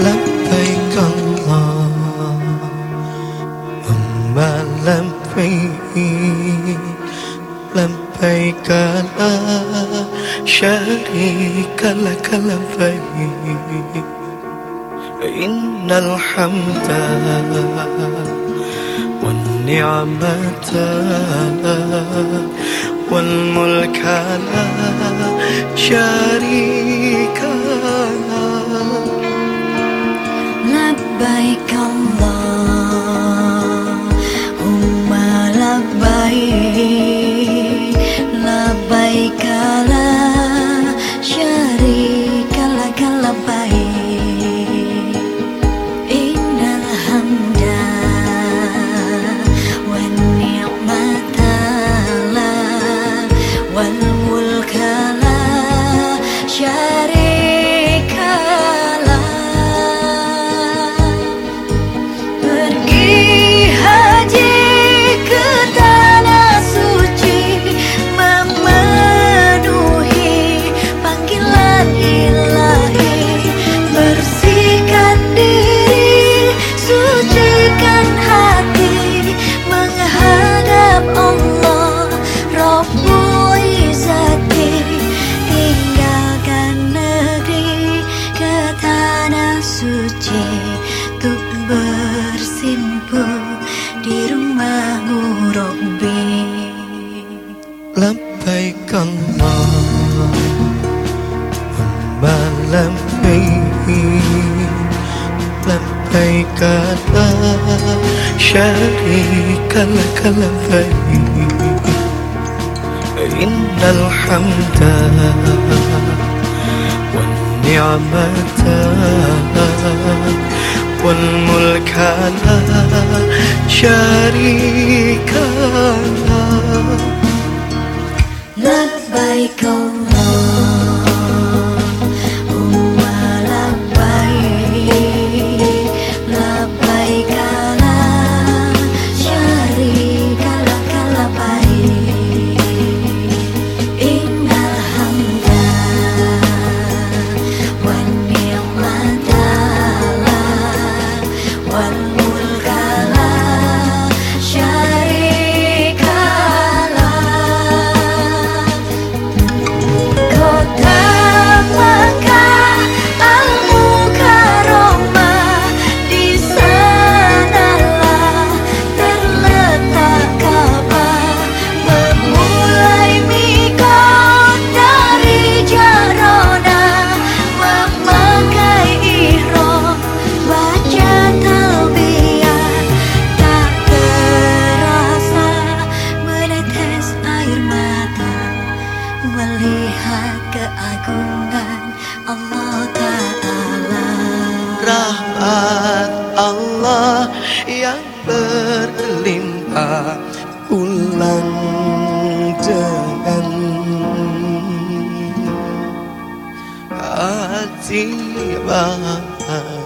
لبيك اللهم لبيك لبيك لا شريك لك لبيك إن الحمد والنعمة والملك لا شريك baik Allahumma labbaik. Labbaik la syarika laka labbaik innal hamda wan ni'mata la wal mulka la syarika اللهم لبيك لبيك لا شريك لك لبيك إن الحمد والنعمة والملك لا شريك له bay câu hồn Allah yang berlimpah ulang dengan hati bahagia